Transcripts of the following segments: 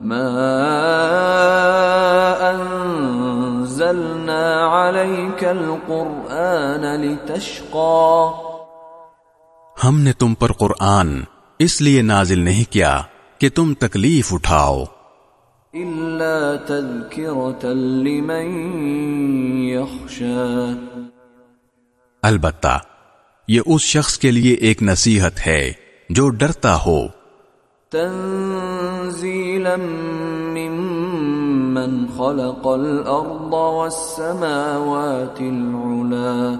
ما انزلنا عليك القرآن لتشقى. ہم نے تم پر قرآن اس لیے نازل نہیں کیا کہ تم تکلیف اٹھاؤ۔ الا تذکرة لمن يخشى. البتہ یہ اس شخص کے لیے ایک نصیحت ہے جو ڈرتا ہو۔ تنزیلا ممن خلق الارض والسماوات العلا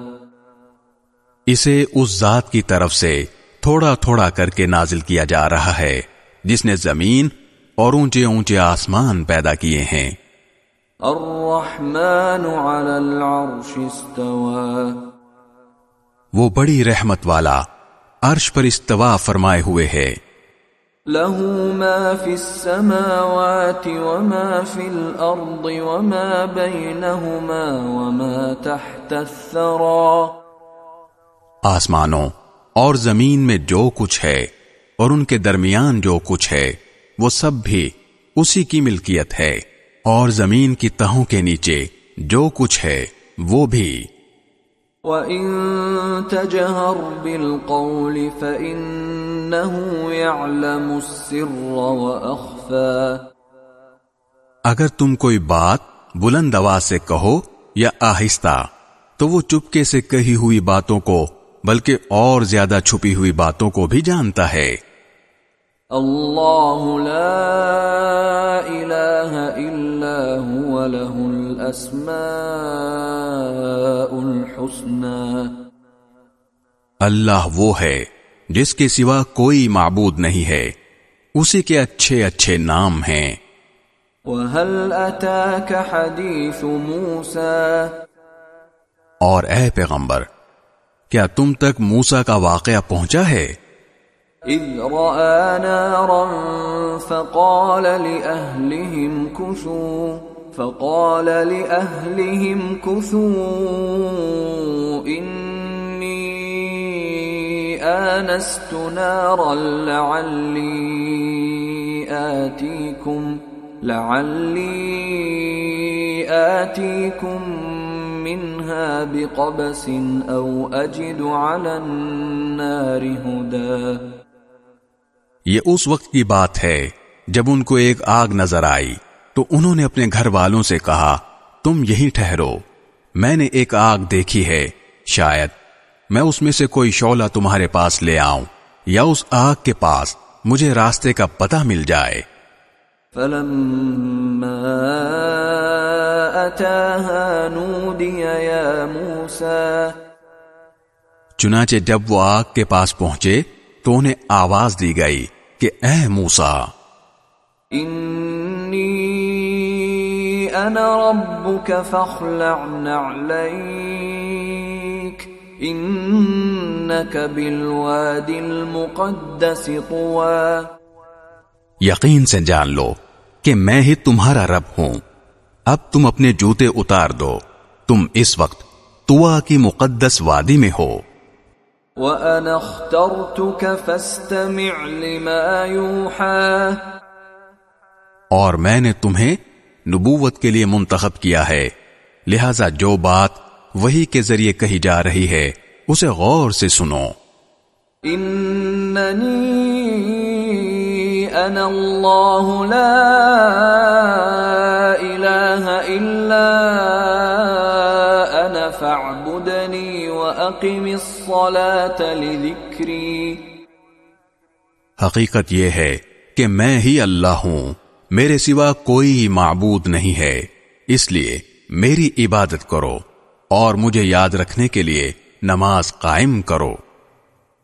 اسے اس ذات کی طرف سے تھوڑا تھوڑا کر کے نازل کیا جا رہا ہے جس نے زمین اور اونچے اونچے آسمان پیدا کیے ہیں۔ الرحمن على العرش استوى۔ وہ بڑی رحمت والا عرش پر استوا فرمائے ہوئے ہے۔ له ما في السماوات وما في الأرض وما بينهما وما تحت الثرى آسمانوں اور زمین میں جو کچھ ہے اور ان کے درمیان جو کچھ ہے، وہ سب بھی اسی کی ملکیت ہے اور زمین کی تہوں کے نیچے جو کچھ ہے، وہ بھی وَإِن تَجْهَرْ بِالْقَوْلِ فَإِنَّهُ يَعْلَمُ السِّرَّ وَأَخْفَى اگر تم کوئی بات بلند آواز سے کہو یا آہستہ، تو وہ چپکے سے کہی ہوئی باتوں کو، بلکہ اور زیادہ چھپی ہوئی باتوں کو بھی جانتا ہے۔ اللہ لا الہ الا هو له الاسماء الحسنى اللہ وہ ہے جس کے سوا کوئی معبود نہیں ہے اسی کے اچھے اچھے نام ہیں۔ وَهَلْ أَتَاكَ حَدِيثُ مُوسَى اور اے پیغمبر کیا تم تک موسا کا واقعہ پہنچا ہے؟ اذ رأى نارا فقال لأهلهم كثوا، فقال لأهلهم كثوا، إني آنست نارا لعلي آتيكم لعلي آتيكم منها بقبس أو أجد على النار هدى. یہ اس وقت کی بات ہے جب ان کو ایک آگ نظر آئی۔ تو انہوں نے اپنے گھر والوں سے کہا تم یہی ٹھہرو۔ میں نے ایک آگ دیکھی ہے شاید میں اس میں سے کوئی شولہ تمہارے پاس لے آؤں یا اس آگ کے پاس مجھے راستے کا پتہ مل جائے۔ فلما أتاها نودي يا موسى۔ چنانچہ جب وہ آگ کے پاس پہنچے تو انہیں آواز دی گئی۔ کہ اے موسا انی انا ربک فاخلع نعلیک انک بالواد المقدس طوا یقین سے جان لو کہ میں ہی تمہارا رب ہوں۔ اب تم اپنے جوتے اتار دو تم اس وقت توا کی مقدس وادی میں ہو۔ وَأَنَا اخْتَرْتُكَ فَاسْتَمِعْ لِمَا يُوحَى۔ اور میں نے تمہیں نبوت کے لیے منتخب کیا ہے۔ لہذا جو بات وہی کے ذریعے کہی جا رہی ہے اسے غور سے سنو۔ اننی انا اللہ لا الہ الا انا فاعبدنی حقیقت یہ ہے کہ میں ہی اللہ ہوں میرے سوا کوئی معبود نہیں ہے۔ اس لیے میری عبادت کرو اور مجھے یاد رکھنے کے لیے نماز قائم کرو۔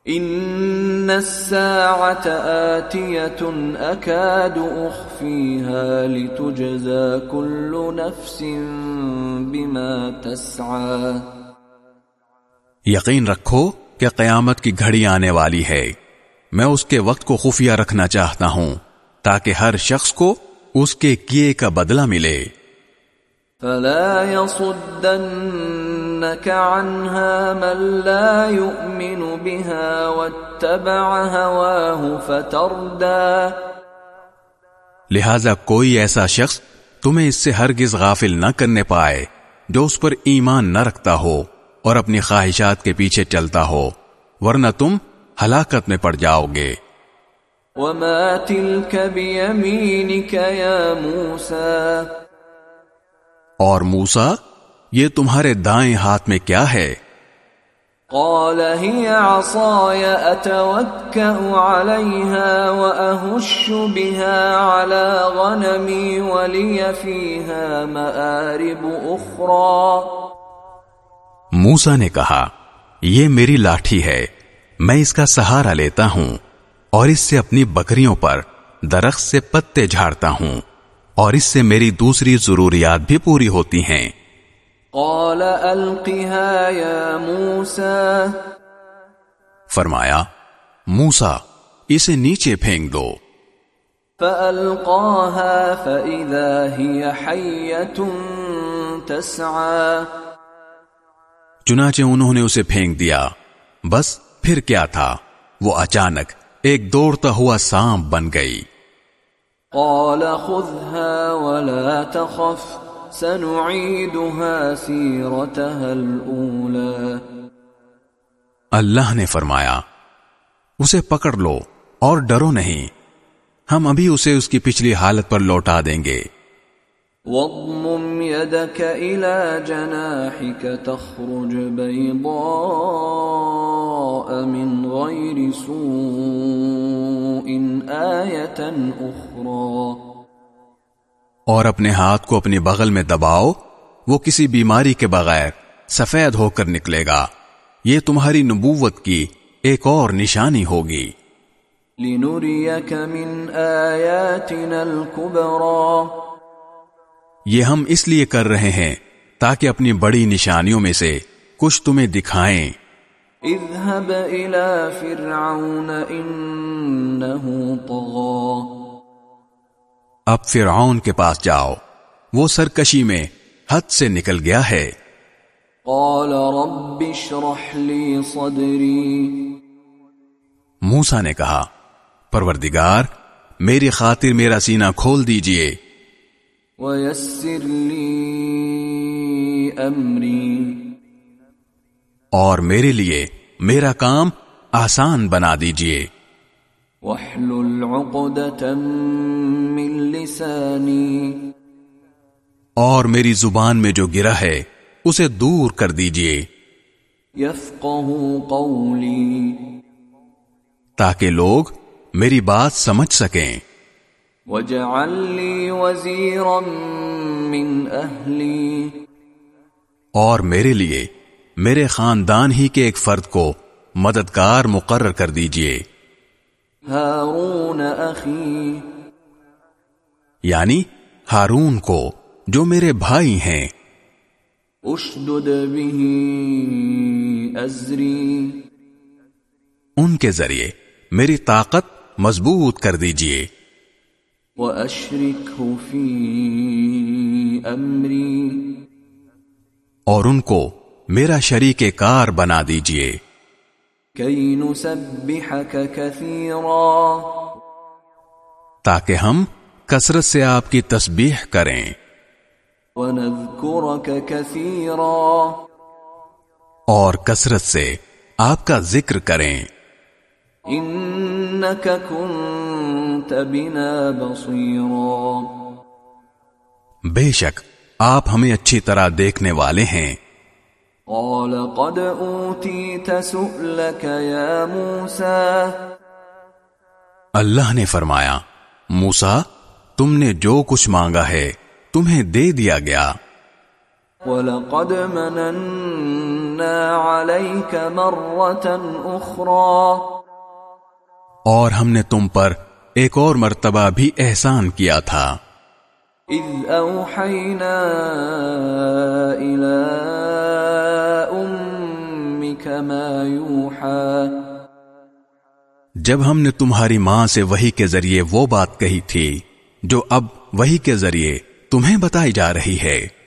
ان الساعة آتية اكاد اخفيها لتجزى كل نفس بما تسعى۔ یقین رکھو کہ قیامت کی گھڑی آنے والی ہے۔ میں اس کے وقت کو خفیہ رکھنا چاہتا ہوں تاکہ ہر شخص کو اس کے کیے کا بدلہ ملے۔ فلا يصدنك عنها من لا يؤمن بها واتبع هواه فتردى۔ لہذا کوئی ایسا شخص تمہیں اس سے ہرگز غافل نہ کرنے پائے جو اس پر ایمان نہ رکھتا ہو۔ اور اپنی خواہشات کے پیچھے چلتا ہو ورنہ تم ہلاکت میں پڑ جاؤ گے۔ وما تلك بيمينك يا موسى۔ اور موسا یہ تمہارے دائیں ہاتھ میں کیا ہے؟ قال هي عصاي اتوكا عليها واهش بها على غنمي ولي فيها مآرب اخرى موسا نے کہا یہ میری لاٹھی ہے میں اس کا سہارا لیتا ہوں اور اس سے اپنی بکریوں پر درخت سے پتے جھاڑتا ہوں اور اس سے میری دوسری ضروریات بھی پوری ہوتی ہیں۔ قال القها يا موسى فرمایا موسا اسے نیچے پھینک دو۔ فألقاها فإذا هي حية تسعى۔ چنانچہ انہوں نے اسے پھینک دیا۔ بس پھر کیا تھا؟ وہ اچانک ایک دوڑتا ہوا سانپ بن گئی۔ قال خذها ولا تخف سنعيدها سيرتها الأولى اللہ نے فرمایا اسے پکڑ لو اور ڈرو نہیں ہم ابھی اسے اس کی پچھلی حالت پر لوٹا دیں گے۔ واضمم يدك إلى جناحك تخرج بيضاء من غير سوء آية أخرى. اور اپنے ہاتھ کو اپنی بغل میں دباؤ وہ کسی بیماری کے بغیر سفید ہو کر نکلے گا۔ یہ تمہاری نبوت کی ایک اور نشانی ہوگی۔ لنريك من آياتنا الكبرى. یہ ہم اس لیے کر رہے ہیں تاکہ اپنی بڑی نشانیوں میں سے کچھ تمہیں دکھائیں۔ اذهب إلى فرعون إنه طغى۔ اب فرعون کے پاس جاؤ۔ وہ سرکشی میں حد سے نکل گیا ہے۔ قال رب اشرح لي صدري۔ موسا نے کہا پروردگار میری خاطر میرا سینہ کھول دیجیے۔ ويسر لي أمري اور میرے لیے میرا کام آسان بنا دیجیے۔ واحلل عقدة من لساني اور میری زبان میں جو گرا ہے اسے دور کر دیجیے۔ يفقه قولي تاکہ لوگ میری بات سمجھ سکیں۔ واجعل لي وزيرا من أهلي۔ اور میرے لیے میرے خاندان ہی کے ایک فرد کو مددگار مقرر کر دیجیے۔ هارون أخي یعنی ہارون کو جو میرے بھائی ہیں۔ اشدد به أزري ان کے ذریعے میری طاقت مضبوط کر دیجیے۔ وأشركه في أمري. اور ان کو میرا شریک کار بنا دیجیے۔ كي نسبحك كثيرا تاکہ ہم کثرت سے آپ کی تسبیح کریں۔ ونذكرك كثيرا اور کثرت سے آپ کا ذکر کریں۔ إنك كنت بنا بصيرا۔ بے شک آپ ہمیں اچھی طرح دیکھنے والے ہیں۔ قال قد أوتيت سؤلك يا موسى۔ اللہ نے فرمایا موسا تم نے جو کچھ مانگا ہے تمہیں دے دیا گیا۔ ولقد مننا عليك مرة أخرى۔ اور ہم نے تم پر ایک اور مرتبہ بھی احسان کیا تھا۔ اذ اوحینا الى امك ما یوحا۔ جب ہم نے تمہاری ماں سے وہی کے ذریعے وہ بات کہی تھی جو اب وہی کے ذریعے تمہیں بتائی جا رہی ہے۔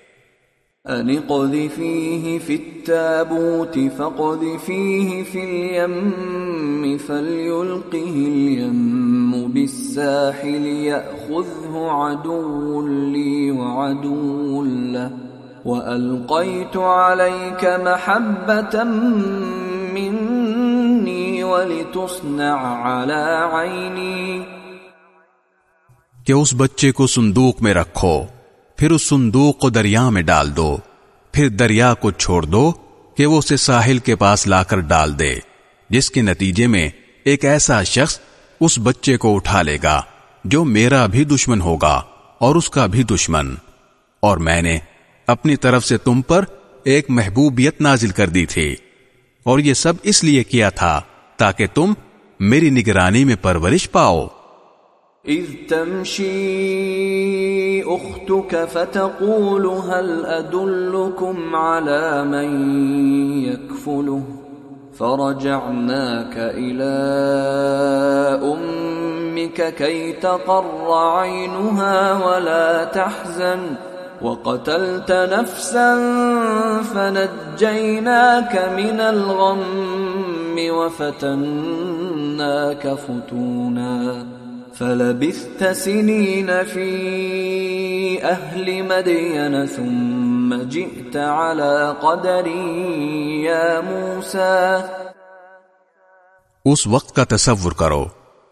أن اقذفيه في التابوت فاقذفيه في اليم فليلقه اليم بالساحل يأخذه عدو لي وعدو له وألقيت عليك محبة مني ولتصنع على عيني کہ اس بچے کو صندوق میں رکھو۔ پھر اس صندوق کو دریا میں ڈال دو، پھر دریا کو چھوڑ دو کہ وہ اسے ساحل کے پاس لا کر ڈال دے، جس کے نتیجے میں ایک ایسا شخص اس بچے کو اٹھا لے گا جو میرا بھی دشمن ہوگا اور اس کا بھی دشمن۔ اور میں نے اپنی طرف سے تم پر ایک محبوبیت نازل کر دی تھی۔ اور یہ سب اس لیے کیا تھا تاکہ تم میری نگرانی میں پرورش پاؤ۔ إذ تمشي أختك فتقول هل أدلكم على من يكفله؟ فرجعناك إلى أمك كي تقر عينها ولا تحزن. وقتلت نفسا فنجيناك من الغم وفتناك فتونا. فلبثت سنين في أهل مدين ثم جئت على قدر يا موسى. اس وقت کا تصور کرو،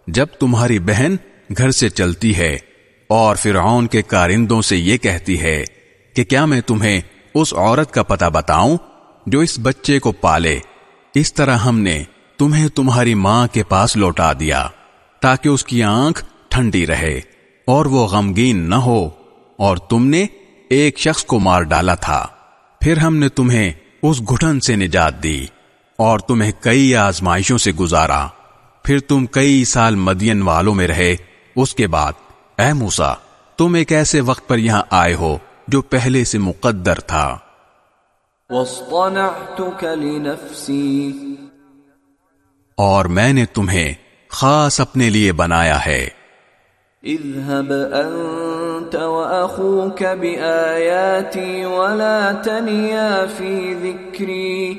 جب تمہاری بہن گھر سے چلتی ہے اور فرعون کے کارندوں سے یہ کہتی ہے کہ کیا میں تمہیں اس عورت کا پتہ بتاؤں جو اس بچے کو پالے؟ اس طرح ہم نے تمہیں تمہاری ماں کے پاس لوٹا دیا۔ تاکہ اس کی آنکھ ٹھنڈی رہے اور وہ غمگین نہ ہو اور تم نے ایک شخص کو مار ڈالا تھا۔ پھر ہم نے تمہیں اس گھٹن سے نجات دی اور تمہیں کئی آزمائشوں سے گزارا۔ پھر تم کئی سال مدین والوں میں رہے۔ اس کے بعد اے موسا تم ایک ایسے وقت پر یہاں آئے ہو جو پہلے سے مقدر تھا۔ اور میں نے تمہیں خاص اپنے لیے بنایا ہے۔ اذهب انت واخوك بآياتي ولا تنيا في ذكري۔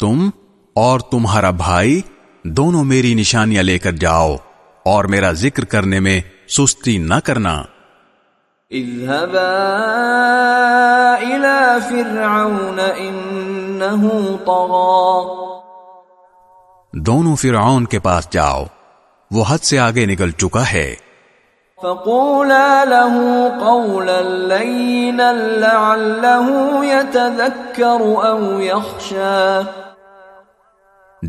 تم اور تمہارا بھائی دونوں میری نشانیاں لے کر جاؤ اور میرا ذکر کرنے میں سستی نہ کرنا۔ اذهبا الى فرعون انه طغى۔ دونوں فرعون کے پاس جاؤ وہ حد سے آگے نکل چکا ہے۔ فقولا له قولا لينا لعله يتذكر او يخشى.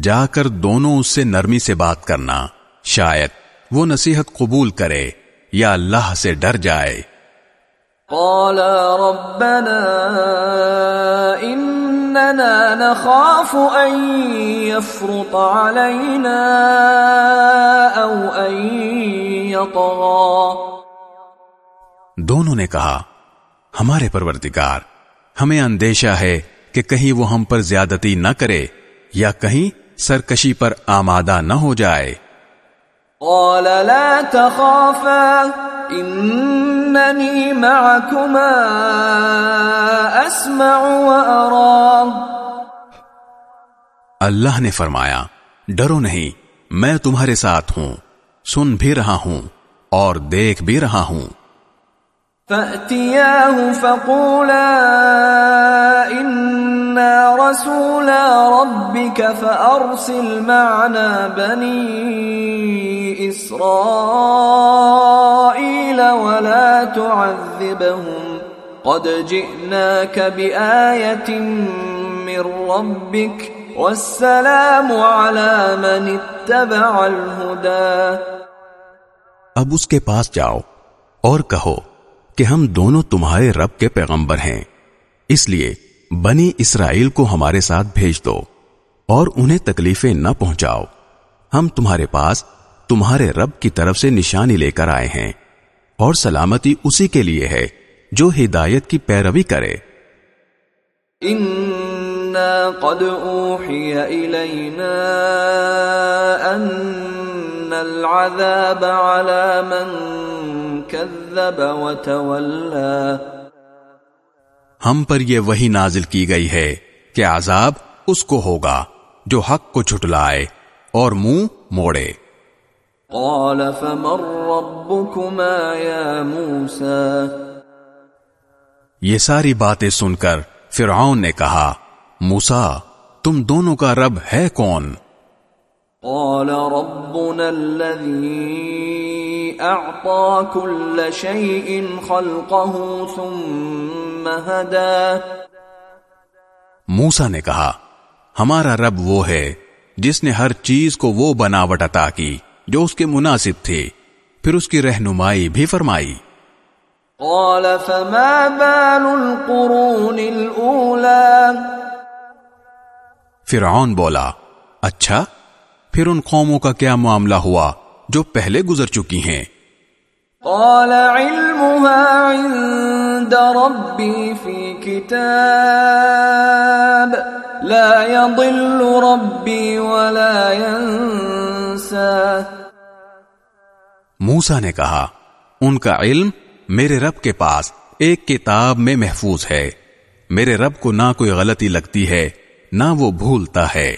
جا کر دونوں اس سے نرمی سے بات کرنا شاید وہ نصیحت قبول کرے یا اللہ سے ڈر جائے۔ قال ربنا اننا نخاف ان يفرط علينا او ان يطغى. دونوں نے کہا ہمارے پروردگار ہمیں اندیشہ ہے کہ کہیں وہ ہم پر زیادتی نہ کرے یا کہیں سرکشی پر آمادہ نہ ہو جائے۔ قال لا تخافا انني معكما اسمع وارى اللہ نے فرمایا ڈرو نہیں میں تمہارے ساتھ ہوں سن بھی رہا ہوں اور دیکھ بھی رہا ہوں۔ فأتياه فقولا إنا رسول ربك فأرسل معنا بني إسرائيل ولا تعذبهم قد جئناك بآية من ربك والسلام على من اتبع الهدى اب اس کے پاس جاؤ اور کہو کہ ہم دونوں تمہارے رب کے پیغمبر ہیں۔ اس لیے بنی اسرائیل کو ہمارے ساتھ بھیج دو اور انہیں تکلیفیں نہ پہنچاؤ۔ ہم تمہارے پاس تمہارے رب کی طرف سے نشانی لے کر آئے ہیں اور سلامتی اسی کے لیے ہے جو ہدایت کی پیروی کرے۔ قد اوحی الینا ان العذاب على من كذب وتولى ہم پر یہ وہی نازل کی گئی ہے کہ عذاب اس کو ہوگا جو حق کو چھٹلائے اور منہ موڑے۔ قال فمن ربكما يا موسى؟ یہ ساری باتیں سن کر فرعون نے کہا موسا تم دونوں کا رب ہے کون؟ قال ربنا الذي اعطى كل شيء خلقه ثم موسا نے کہا ہمارا رب وہ ہے جس نے ہر چیز کو وہ بناوٹ عطا کی جو اس کے مناسب تھی پھر اس کی رہنمائی بھی فرمائی۔ قال فما بال القرون الاولى فرعون بولا اچھا پھر ان قوموں کا کیا معاملہ ہوا جو پہلے گزر چکی ہیں؟ قال علمها عند ربي في كتاب لا يضل ربي ولا ينسى. موسا نے کہا، ان کا علم میرے رب کے پاس ایک کتاب میں محفوظ ہے۔ میرے رب کو نہ کوئی غلطی لگتی ہے، نہ وہ بھولتا ہے۔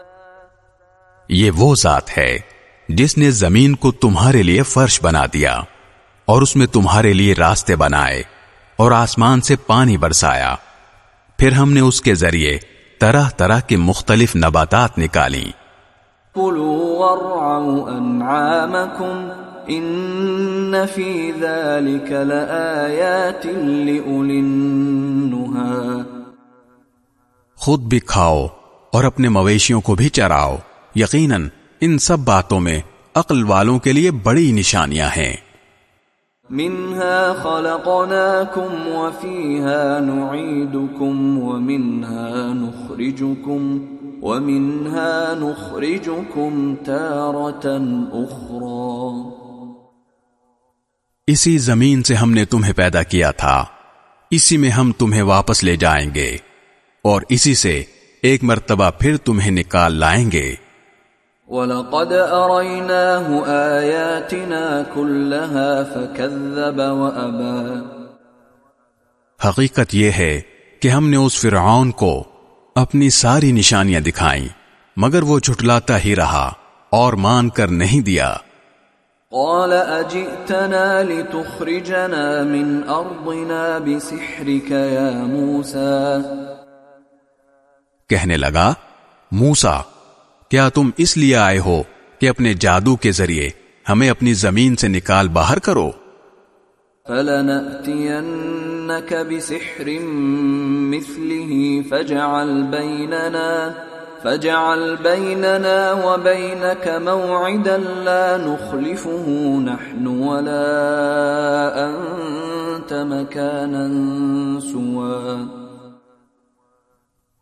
یہ وہ ذات ہے جس نے زمین کو تمہارے لیے فرش بنا دیا اور اس میں تمہارے لیے راستے بنائے اور آسمان سے پانی برسایا۔ پھر ہم نے اس کے ذریعے طرح طرح کے مختلف نباتات نکالی۔ خود بھی کھاؤ اور اپنے مویشیوں کو بھی چراؤ۔ یقیناً ان سب باتوں میں عقل والوں کے لیے بڑی نشانیاں ہیں۔ منها خلقناكم وفيها نعيدكم ومنها نخرجكم ومنها نخرجكم تارة أخرى اسی زمین سے ہم نے تمہیں پیدا کیا تھا۔ اسی میں ہم تمہیں واپس لے جائیں گے اور اسی سے ایک مرتبہ پھر تمہیں نکال لائیں گے۔ وَلَقَدْ أَرَيْنَاهُ آيَاتِنَا كُلَّهَا فَكَذَّبَ وَأَبَى. حقیقت یہ ہے کہ ہم نے اس فرعون کو اپنی ساری نشانیاں دکھائیں مگر وہ چھٹلاتا ہی رہا اور مان کر نہیں دیا۔ قال اجئتنا لتخرجنا من ارضنا بسحرك يا موسى؟ کہنے لگا موسا کیا تم اس لیے آئے ہو کہ اپنے جادو کے ذریعے ہمیں اپنی زمین سے نکال باہر کرو؟ فَلَنَأْتِيَنَّكَ بِسِحْرٍ مِثْلِهِ فَجَعَلْ بَيْنَنَا فَجَعَلْ بَيْنَنَا وَبَيْنَكَ مَوْعِدًا لَا نُخْلِفُهُ نَحْنُ وَلَا أَنْتَ مَكَانًا سُوًا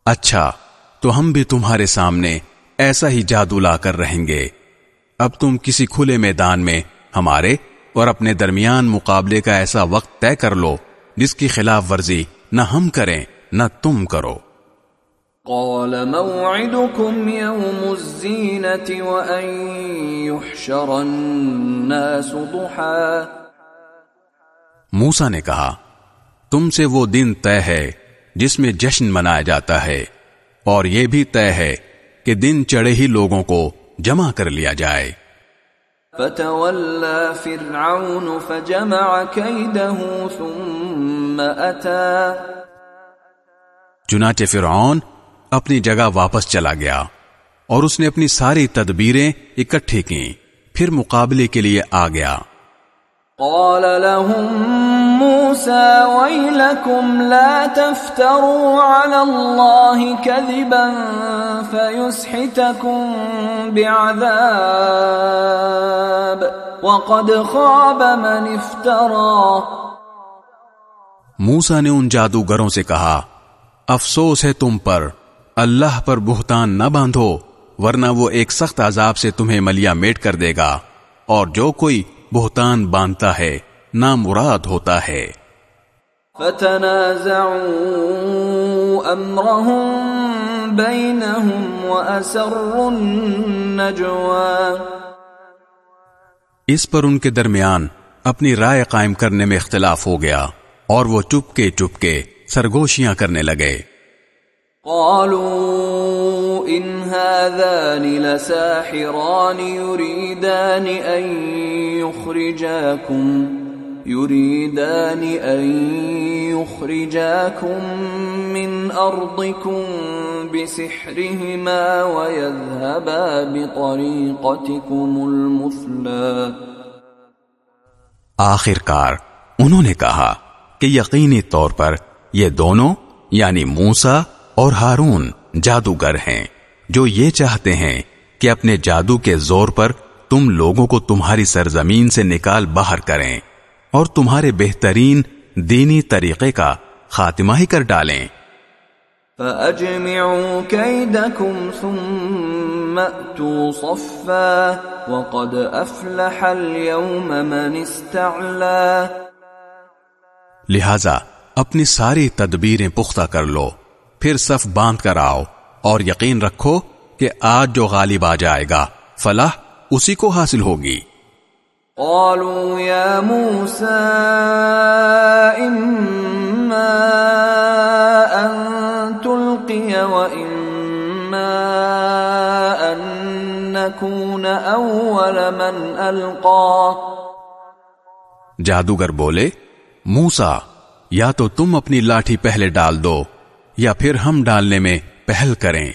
اچھا تو ہم بھی تمہارے سامنے ایسا ہی جادو لا کر رہیں گے۔ اب تم کسی کھلے میدان میں ہمارے اور اپنے درمیان مقابلے کا ایسا وقت طے کر لو جس کی خلاف ورزی نہ ہم کریں نہ تم کرو۔ قال موعدكم يوم الزينة وأن يحشر الناس ضحا موسا نے کہا تم سے وہ دن طے ہے جس میں جشن منایا جاتا ہے اور یہ بھی طے ہے کہ دن چڑھے ہی لوگوں کو جمع کر لیا جائے۔ فتولى فرعون فجمع ثم چنانچہ فرعون اپنی جگہ واپس چلا گیا اور اس نے اپنی ساری تدبیریں اکٹھی کی پھر مقابلے کے لیے آ گیا۔ قال لهم موسى ويلكم لا تفتروا على الله كذبا فيسحتكم بعذاب وقد خاب من افترى. موسا نے ان جادوگروں سے کہا، افسوس ہے تم پر، اللہ پر بہتان نہ باندھو، ورنہ وہ ایک سخت عذاب سے تمہیں ملیا میٹ کر دے گا، اور جو کوئی بہتان باندھتا ہے نامراد ہوتا ہے۔ فتنازعوا امرهم بينهم واسروا النجوى اس پر ان کے درمیان اپنی رائے قائم کرنے میں اختلاف ہو گیا اور وہ چپ چپ کے سرگوشیاں کرنے لگے۔ قالوا ان هذان لساحران يريدان ان يخرجاكم، يريدان ان يخرجاكم من ارضكم بسحرهما ويذهبا بطريقتكم المثلى. آخر کار انہوں نے کہا کہ یقینی طور پر یہ دونوں یعنی موسا اور ہارون جادوگر ہیں جو یہ چاہتے ہیں کہ اپنے جادو کے زور پر تم لوگوں کو تمہاری سرزمین سے نکال باہر کریں اور تمہارے بہترین دینی طریقے کا خاتمہ ہی کر ڈالیں۔ فَأَجْمِعُوا كَيْدَكُمْ ثُمَّ أَتُوا صَفًّا وَقَدْ أَفْلَحَ الْيَوْمَ مَنِ اسْتَعْلَى۔ لہذا اپنی ساری تدبیریں پختہ کر لو۔ پھر صف باندھ کر آؤ اور یقین رکھو کہ آج جو غالب آ جائے گا فلاح اسی کو حاصل ہوگی۔ قالوا يا موسى إما أن تلقي وإما أن نكون أول من ألقى۔ جادوگر بولے موسا یا تو تم اپنی لاٹھی پہلے ڈال دو۔ یا پھر ہم ڈالنے میں پہل کریں۔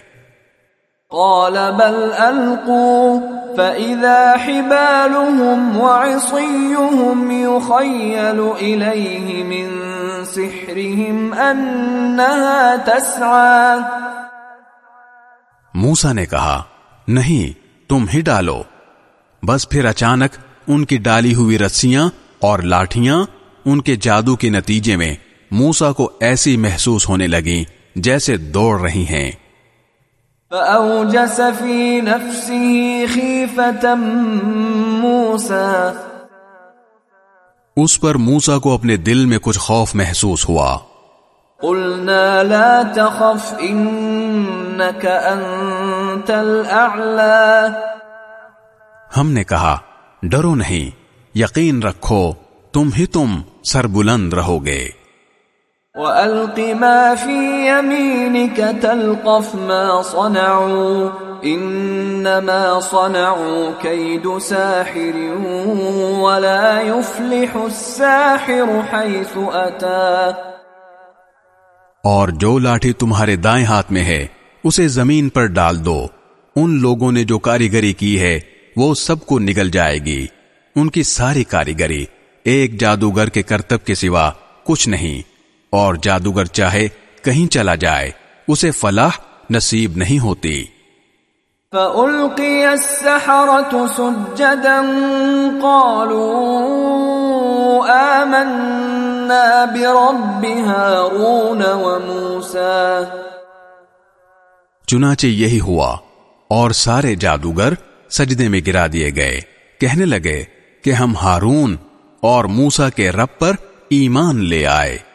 قال بل القوا فاذا حبالهم وعصيهم يخيل اليه من سحرهم انها تسعى۔ موسا نے کہا نہیں تم ہی ڈالو۔ بس پھر اچانک ان کی ڈالی ہوئی رسیاں اور لاٹھیاں ان کے جادو کے نتیجے میں موسا کو ایسی محسوس ہونے لگی جیسے دوڑ رہی ہیں۔ فأوجس في نفسه خيفة موسى۔ اس پر موسا کو اپنے دل میں کچھ خوف محسوس ہوا۔ قلنا لا تخف انك انت الاعلى ہم نے کہا ڈرو نہیں یقین رکھو تم ہی تم سر بلند رہو گے۔ وَأَلْقِ مَا فِي يَمِينِكَ تَلْقَفْ مَا صَنَعُوا إِنَّمَا صَنَعُوا كَيْدُ سَاحِرٍ وَلَا يُفْلِحُ السَّاحِرُ حَيْثُ أَتَى۔ اور جو لاٹھی تمہارے دائیں ہاتھ میں ہے، اسے زمین پر ڈال دو۔ ان لوگوں نے جو کاریگری کی ہے، وہ سب کو نگل جائے گی۔ ان کی ساری کاریگری ایک جادوگر کے کرتب کے سوا کچھ نہیں۔ اور جادوگر چاہے کہیں چلا جائے اسے فلاح نصیب نہیں ہوتی۔ فَأُلْقِيَ السَّحَرَةُ سُجَّدًا قَالُوا آمَنَّا بِرَبِّ هَارُونَ وَمُوسَى۔ چنانچہ یہی ہوا اور سارے جادوگر سجدے میں گرا دیے گئے۔ کہنے لگے کہ ہم ہارون اور موسا کے رب پر ایمان لے آئے۔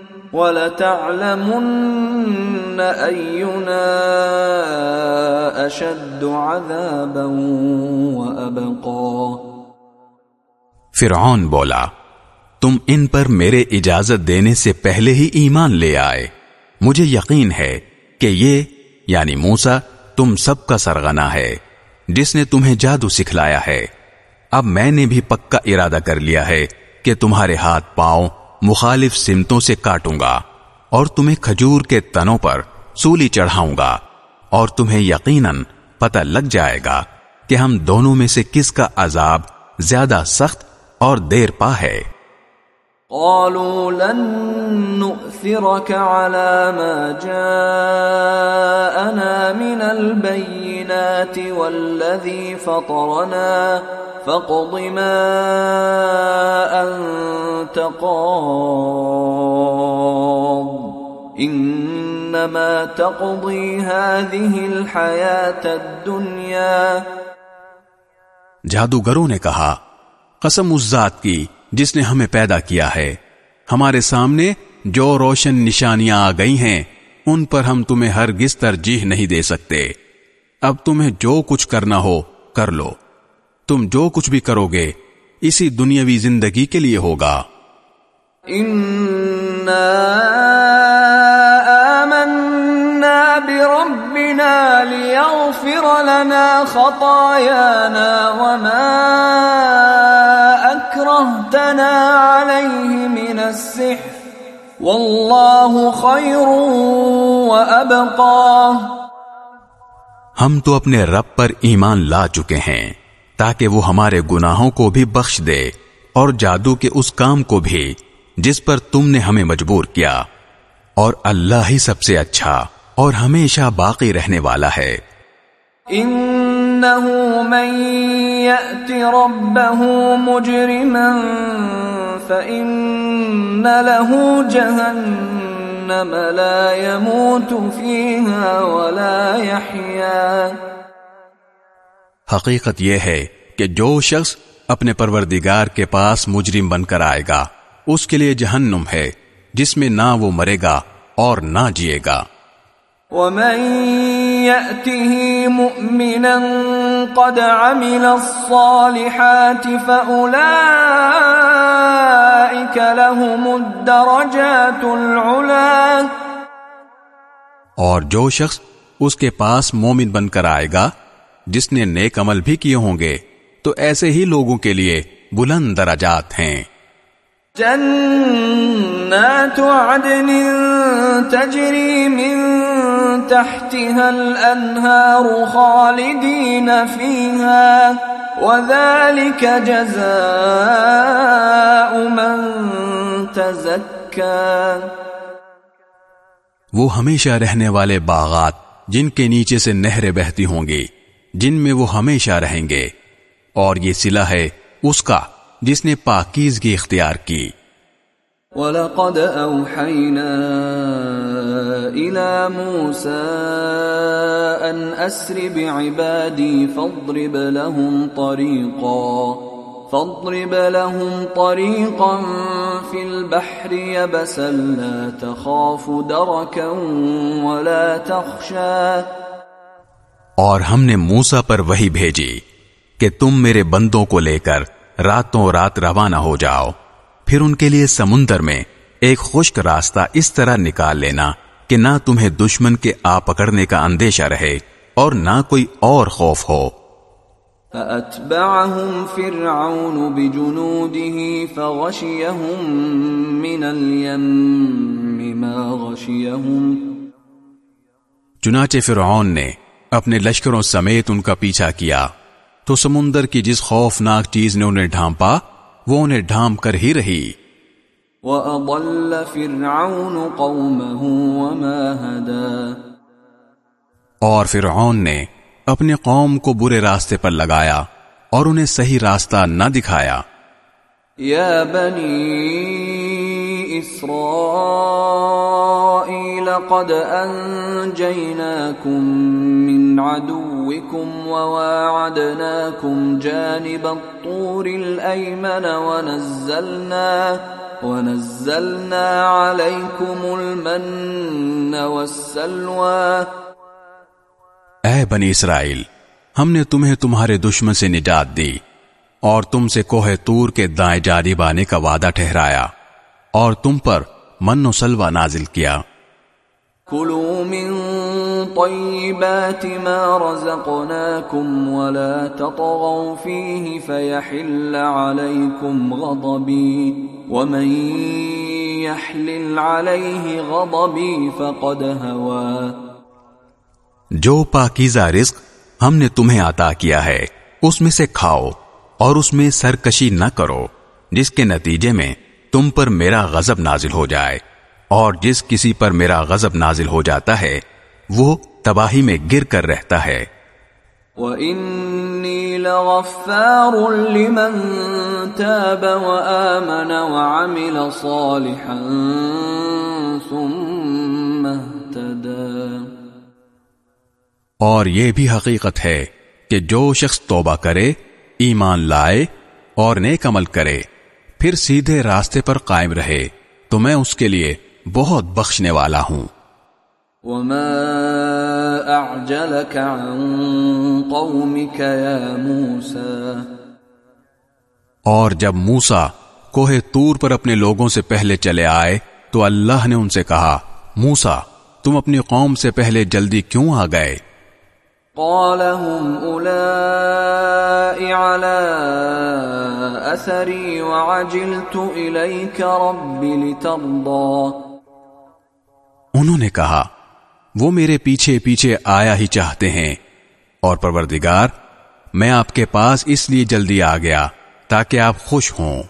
وَلَتَعْلَمُنَّ أَيُّنَا أَشَدُّ عَذَابًا وَأَبْقَى. فرعون بولا، تم ان پر میرے اجازت دینے سے پہلے ہی ایمان لے آئے۔ مجھے یقین ہے کہ یہ یعنی موسا تم سب کا سرغنا ہے، جس نے تمہیں جادو سکھلایا ہے۔ اب میں نے بھی پکا ارادہ کر لیا ہے کہ تمہارے ہاتھ پاؤں مخالف سمتوں سے کاٹوں گا اور تمہیں کھجور کے تنوں پر سولی چڑھاؤں گا اور تمہیں یقیناً پتہ لگ جائے گا کہ ہم دونوں میں سے کس کا عذاب زیادہ سخت اور دیر پا ہے۔ قالوا لن نؤثرك على ما جاءنا من البينات والذي فطرنا فاقض ما أنت قاض. إنما تقضي هذه الحياة الدنيا. جادوگروں نے کہا، قسم اس ذات کی جس نے ہمیں پیدا کیا ہے۔ ہمارے سامنے جو روشن نشانیاں آ گئی ہیں، ان پر ہم تمہیں ہرگز ترجیح نہیں دے سکتے۔ اب تمہیں جو کچھ کرنا ہو، کر لو۔ تم جو کچھ بھی کرو گے، اسی دنیاوی زندگی کے لیے ہوگا۔ بربنا ليغفر لنا خطايانا وما أكرهتنا عليه من السحر والله خير وأبقى ہم تو اپنے رب پر ایمان لا چکے ہیں تاکہ وہ ہمارے گناہوں کو بھی بخش دے اور جادو کے اس کام کو بھی جس پر تم نے ہمیں مجبور کیا۔ اور اللہ ہی سب سے اچھا اور ہمیشہ باقی رہنے والا ہے۔ انہو من یأت ربہ مجرما فإن له جہنم لا يموت فيها ولا يحيا۔ حقیقت یہ ہے کہ جو شخص اپنے پروردگار کے پاس مجرم بن کر آئے گا اس کے لیے جہنم ہے جس میں نہ وہ مرے گا اور نہ جیے گا۔ ومن يأته مؤمنا قد عمل الصالحات فأولئك لهم الدرجات العلا. اور جو شخص اس کے پاس مومن بن کر آئے گا جس نے نیک عمل بھی کیے ہوں گے تو ایسے ہی لوگوں کے لیے بلند درجات ہیں۔ جنات عدن تجری من تحتها الانہار خالدین فیہا وذلك جزاء من تزکا وہ ہمیشہ رہنے والے باغات جن کے نیچے سے نہریں بہتی ہوں گی، جن میں وہ ہمیشہ رہیں گے، اور یہ سلا ہے اس کا جس نے پاکیزگی اختیار کی۔ وَلَقَدْ أَوْحَيْنَا إِلَى مُوسَىٰ أَنْ أَسْرِ بِعِبَادِي فَاضْرِبْ لَهُمْ طَرِيقًا فاضرب لهم طريقا في البحر يبسا لا تخاف دركا ولا تخشى اور ہم نے موسا پر وہی بھیجی کہ تم میرے بندوں کو لے کر راتوں رات روانہ ہو جاؤ۔ پھر ان کے لیے سمندر میں ایک خشک راستہ اس طرح نکال لینا کہ نہ تمہیں دشمن کے آ پکڑنے کا اندیشہ رہے اور نہ کوئی اور خوف ہو۔ فأتبعهم فرعون بجنوده فغشيهم من اليم ما غشيهم۔ چنانچہ فرعون نے اپنے لشکروں سمیت ان کا پیچھا کیا تو سمندر کی جس خوفناک چیز نے انہیں ڈھانپا وہ انہیں ڈھانپ کر ہی رہی۔ وَأَضَلَّ فِرْعَوْنُ قَوْمَهُ وَمَا هَدَى۔ اور فرعون نے اپنے قوم کو برے راستے پر لگایا اور انہیں صحیح راستہ نہ دکھایا۔ یا بنی اسرائیل قد انجیناکم من عدوکم وواعدناکم جانب الطور الایمن ونزلنا ونزلنا عليكم المن والسلوى. اے بنی اسرائیل، ہم نے تمہیں تمہارے دشمن سے نجات دی اور تم سے کوہ تور کے دائیں جانب آنے کا وعدہ ٹھہرایا۔ اور تم پر من و سلوہ نازل کیا۔ كلوا من طيبات ما رزقناكم ولا تطغوا فيه فيحل عليكم غضبي ومن يحلل عليه غضبي فقد هوى جو پاکیزہ رزق ہم نے تمہیں عطا کیا ہے اس میں سے کھاؤ اور اس میں سرکشی نہ کرو جس کے نتیجے میں تم پر میرا غضب نازل ہو جائے اور جس کسی پر میرا غضب نازل ہو جاتا ہے وہ تباہی میں گر کر رہتا ہے۔ وَإِنِّي لَغَفَّارٌ لِمَن تَابَ وَآمَنَ وَعَمِلَ صَالِحًا ثُمَّ اهْتَدَى۔ اور یہ بھی حقیقت ہے کہ جو شخص توبہ کرے ایمان لائے اور نیک عمل کرے پھر سیدھے راستے پر قائم رہے تو میں اس کے لیے بہت بخشنے والا ہوں۔ وما اعجلك عن قومك يا موسى؟ اور جب موسا کوہ تور پر اپنے لوگوں سے پہلے چلے آئے تو اللہ نے ان سے کہا موسا تم اپنی قوم سے پہلے جلدی کیوں آ گئے؟ قال هم أولئي على أثري وعجلت إليك رب لترضى انہوں نے کہا، وہ میرے پیچھے پیچھے آیا ہی چاہتے ہیں، اور پروردگار، میں آپ کے پاس اس لیے جلدی آ گیا تاکہ آپ خوش ہوں۔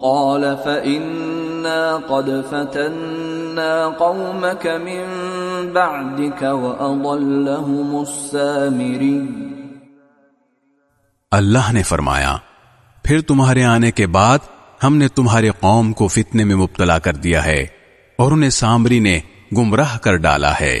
قال فإنا قد فتنا قومك من بعدك وأضلهم السامري اللہ نے فرمایا، پھر تمہارے آنے کے بعد ہم نے تمہارے قوم کو فتنے میں مبتلا کر دیا ہے اور انہیں سامری نے گمراہ کر ڈالا ہے۔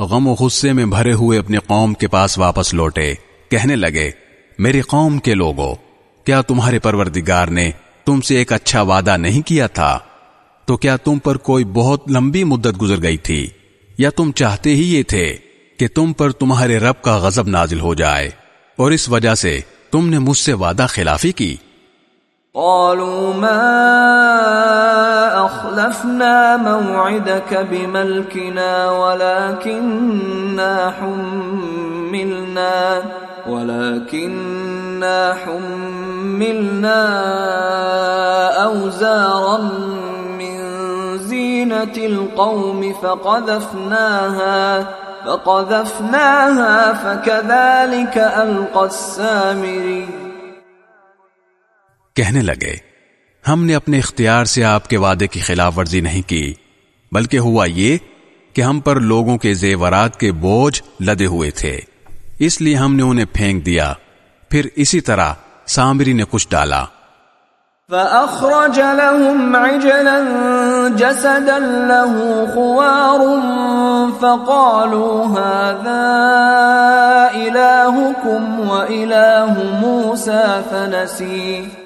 غم و غصے میں بھرے ہوئے اپنے قوم کے پاس واپس لوٹے۔ کہنے لگے، میری قوم کے لوگوں کیا تمہارے پروردگار نے تم سے ایک اچھا وعدہ نہیں کیا تھا؟ تو کیا تم پر کوئی بہت لمبی مدت گزر گئی تھی؟ یا تم چاہتے ہی یہ تھے کہ تم پر تمہارے رب کا غضب نازل ہو جائے؟ اور اس وجہ سے تم نے مجھ سے وعدہ خلافی کی۔ قالوا ما أخلفنا موعدك بملكنا ولكننا حملنا ولكننا حملنا أوزارا من زينة القوم فقذفناها فقذفناها، فكذلك ألقى السامري. کہنے لگے، ہم نے اپنے اختیار سے آپ کے وعدے کی خلاف ورزی نہیں کی، بلکہ ہوا یہ کہ ہم پر لوگوں کے زیورات کے بوجھ لدے ہوئے تھے۔ اس لیے ہم نے انہیں پھینک دیا۔ پھر اسی طرح سامری نے کچھ ڈالا۔ فأخرج لهم عجلا جسدا له خوار فقالوا هذا إلهكم وإله موسى فنسيه۔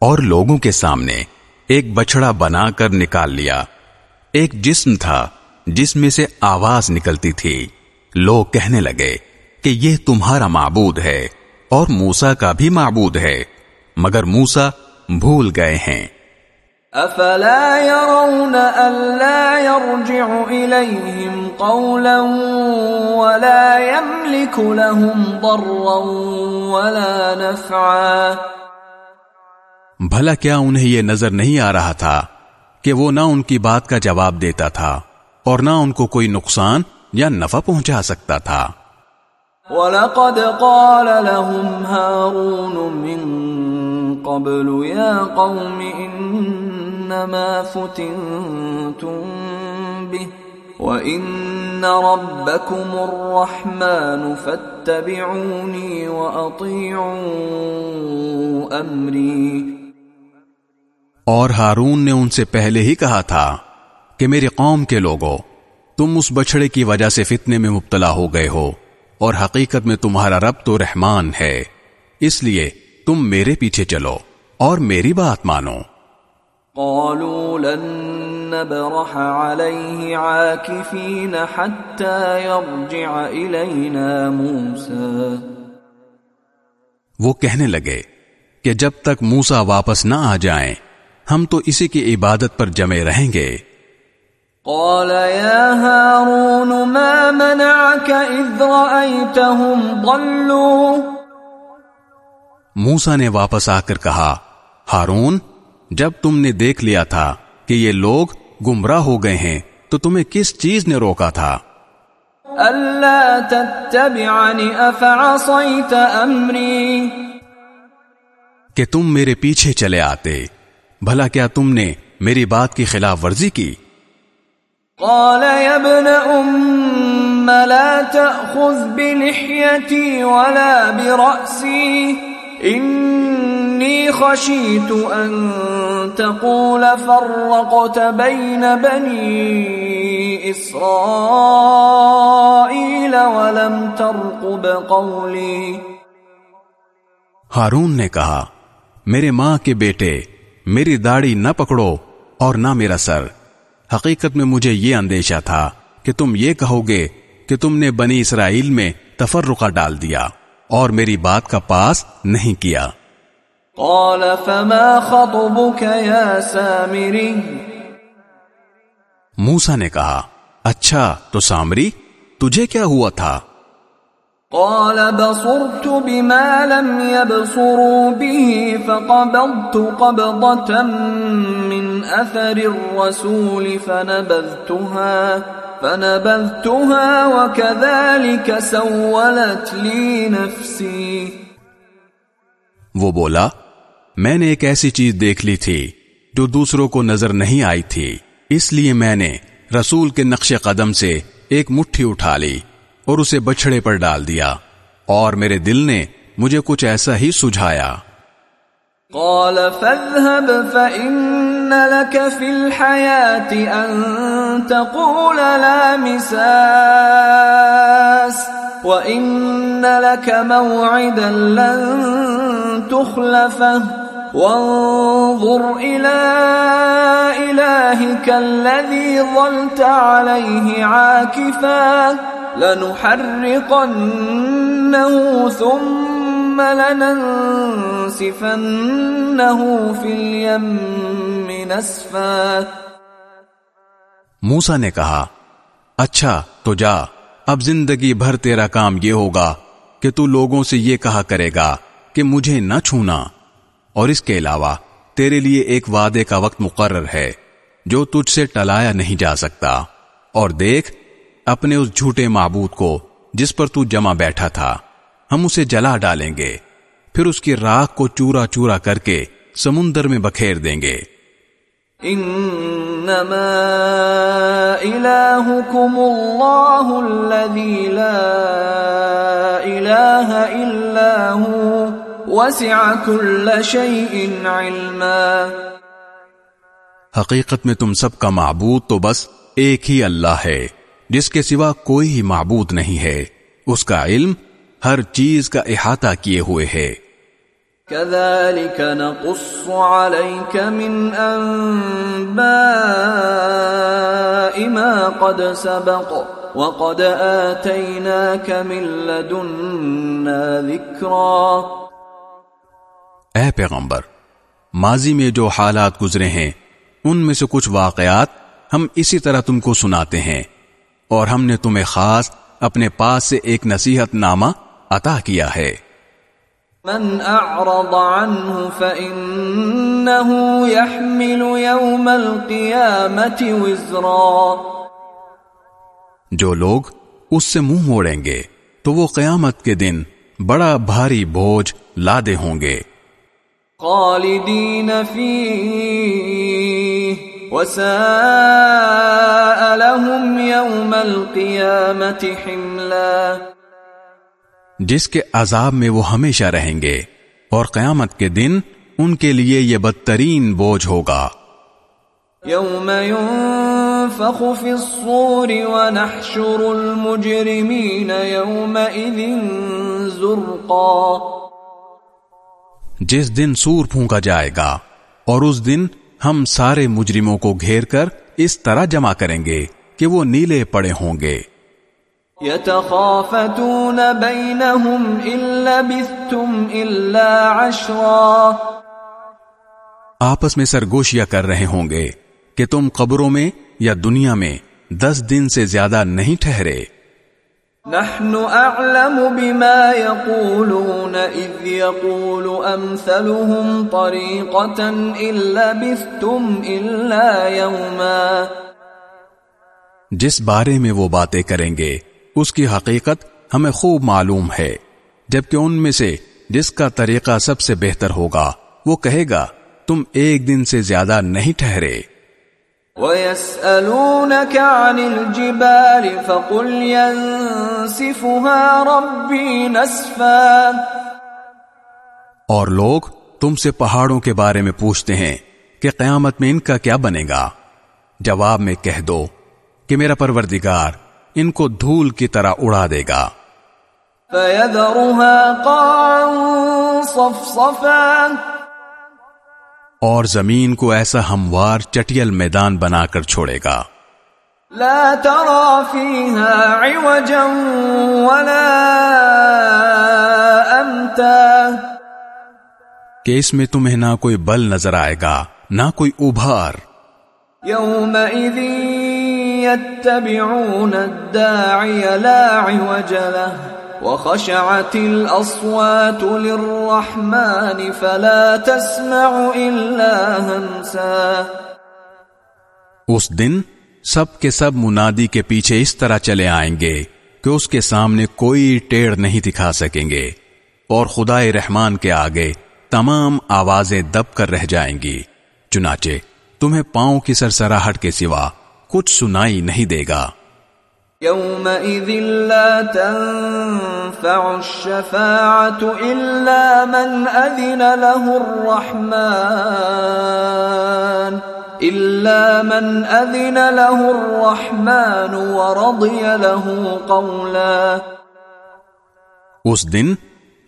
اور لوگوں کے سامنے ایک بچڑا بنا کر نکال لیا۔ ایک جسم تھا جس میں سے آواز نکلتی تھی۔ لوگ کہنے لگے کہ یہ تمہارا معبود ہے اور موسا کا بھی معبود ہے، مگر موسا بھول گئے ہیں۔ افلا يرون الا يرجع اليهم قولا ولا يملك لهم ضرا ولا نفعا۔ بھلا کیا انہیں یہ نظر نہیں آ رہا تھا کہ وہ نہ ان کی بات کا جواب دیتا تھا اور نہ ان کو کوئی نقصان یا نفع پہنچا سکتا تھا۔ وَلَقَدْ قَالَ لَهُمْ هَارُونُ مِن قبل يا قوم إنما فتنتم به وإن ربكم الرحمن فاتبعوني وأطيعوا أمري اور ہارون نے ان سے پہلے ہی کہا تھا کہ میرے قوم کے لوگوں تم اس بچڑے کی وجہ سے فتنے میں مبتلا ہو گئے ہو اور حقیقت میں تمہارا رب تو رحمان ہے۔ اس لیے تم میرے پیچھے چلو اور میری بات مانو۔ قالوا لن نبرح عليه عاكفين حتى يرجع إلينا موسى۔ وہ کہنے لگے کہ جب تک موسا واپس نہ آ جائیں ہم تو اسی کی عبادت پر جمے رہیں گے۔ قال يا هارون ما منعك إذ رأيتهم ضلوا؟ موسا نے واپس آ کر کہا ہارون جب تم نے دیکھ لیا تھا کہ یہ لوگ گمراہ ہو گئے ہیں تو تمہیں کس چیز نے روکا تھا؟ ألا تتبعني أفعصيت أمري؟ کہ تم میرے پیچھے چلے آتے۔ بھلا کیا تم نے میری بات کی خلاف ورزی کی؟ قال يا ابن أم لا تأخذ بلحيتي ولا برأسي إني خشيت أن تقول فرقت بين بني إسرائيل ولم ترقب قولي۔ ہارون نے کہا میرے ماں کے بیٹے میری داڑھی نہ پکڑو اور نہ میرا سر۔ حقیقت میں مجھے یہ اندیشہ تھا کہ تم یہ کہو گے کہ تم نے بنی اسرائیل میں تفرقہ ڈال دیا اور میری بات کا پاس نہیں کیا۔ قال فما خطبك يا سامري؟ موسا نے کہا اچھا تو سامری تجھے کیا ہوا تھا؟ قال بصرت بما لم يبصروا به فقبضت قبضة من أثر الرسول فنبذتها فنبذتها وكذلك سولت لي نفسي۔ وہ بولا، میں نے ایک ایسی چیز دیکھ لی تھی جو دوسروں کو نظر نہیں آئی تھی، اس لیے میں نے رسول کے نقش قدم سے ایک مٹھی اٹھا لی۔ اور اسے بچڑے پر ڈال دیا اور میرے دل نے مجھے کچھ ایسا ہی سجھایا۔ قال، فاذهب فإن لك في الحياة أن تقول لا مساس، وإن لك موعدا لن تخلفه، وانظر إلى إلهك الذي ظلت عليه عاكفا لنحرقنه ثم لننسفنه في اليم نسفا. موسا نے کہا اچھا تو جا، اب زندگی بھر تیرا کام یہ ہوگا کہ تو لوگوں سے یہ کہا کرے گا کہ مجھے نہ چھونا۔ اور اس کے علاوہ، تیرے لیے ایک وعدے کا وقت مقرر ہے جو تجھ سے ٹلایا نہیں جا سکتا۔ اور دیکھ اپنے اس جھوٹے معبود کو جس پر تو جمع بیٹھا تھا ہم اسے جلا ڈالیں گے پھر اس کی راکھ کو چورا چورا کر کے سمندر میں بکھیر دیں گے۔ انما الہکم اللہ الذی لا الہ الا ہو وسع کل شیء علما۔ حقیقت میں تم سب کا معبود تو بس ایک ہی اللہ ہے۔ جس کے سوا کوئی ہی معبود نہیں ہے۔ اس کا علم ہر چیز کا احاطہ کیے ہوئے ہے۔ كذلك نقص عليك من أنباء ما قد سبق وقد آتيناك من لدنا ذكرا۔ اے پیغمبر ماضی میں جو حالات گزرے ہیں ان میں سے کچھ واقعات ہم اسی طرح تم کو سناتے ہیں۔ اور ہم نے تمہیں خاص اپنے پاس سے ایک نصیحت نامہ عطا کیا ہے۔ من اعرض عنه فانه يحمل يوم القيامه وزرا۔ جو لوگ اس سے منہ موڑیں گے تو وہ قیامت کے دن بڑا بھاری بوجھ لادے ہوں گے۔ وساء لهم يوم القيامة حملا۔ جس کے عذاب میں وہ ہمیشہ رہیں گے اور قیامت کے دن ان کے لیے یہ بدترین بوجھ ہوگا۔ يوم ينفخ في الصور ونحشر المجرمين يومئذ زرقا۔ جس دن سور پھونکا جائے گا اور اس دن ہم سارے مجرموں کو گھیر کر اس طرح جمع کریں گے۔ کہ وہ نیلے پڑے ہوں گے۔ يتخافتون بينهم إن لبثتم إلا عشرا۔ آپس میں سرگوشیاں کر رہے ہوں گے کہ تم قبروں میں یا دنیا میں دس دن سے زیادہ نہیں ٹھہرے۔ نحن أعلم بما يقولون إذ يقول أمثلهم طريقة إن لبثتم إلا يوما جس بارے میں وہ باتیں کریں گے اس کی حقیقت ہمیں خوب معلوم ہے۔ جبکہ ان میں سے جس کا طریقہ سب سے بہتر ہوگا وہ کہے گا تم ایک دن سے زیادہ نہیں ٹھہرے۔ وَيَسْأَلُونَكَ عَنِ الْجِبَالِ فَقُلْ يَنسِفُهَا رَبِّي نَسْفًا۔ اور لوگ تم سے پہاڑوں کے بارے میں پوچھتے ہیں کہ قیامت میں ان کا کیا بنے گا؟ جواب میں کہہ دو کہ میرا پروردگار ان کو دھول کی طرح اڑا دے گا۔ فَيَذَرُهَا قَاعًا صَفْصَفًا۔ اور زمین کو ایسا ہموار چٹیل میدان بنا کر چھوڑے گا۔ لا ترى فيها عوجا ولا امتا۔ کہ اس میں تمہیں نہ کوئی بل نظر آئے گا نہ کوئی ابھار يومئذ يتبعون الداعي لا عوج له. وخشعت الأصوات للرحمن فلا تسمع إلا همسا. اس دن سب کے سب منادی کے پیچھے اس طرح چلے آئیں گے کہ اس کے سامنے کوئی ٹیڑھ نہیں دکھا سکیں گے اور خدا رحمان کے آگے تمام آوازیں دب کر رہ جائیں گی، چنانچہ تمہیں پاؤں کی سرسراہٹ کے سوا کچھ سنائی نہیں دے گا۔ يومئذ لا تنفع الشفاعة إلا من أذن له الرحمن إلا من أذن له الرحمن ورضي له قولا۔ اس دن